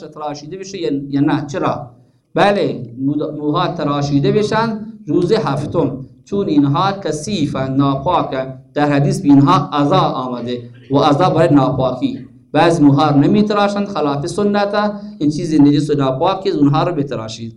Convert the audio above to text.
تراشیده بشه یا نه؟ چرا؟ بله موها تراشیده بشن روز هفتم. چون اینها کثیف ناپاک در حدیث به اینها عذا آمده و عذاب برای ناپاکی. بعض موها نمی تراشند خلاف سنت. این چیز نجس و ناپاکی اونها رو بتراشید.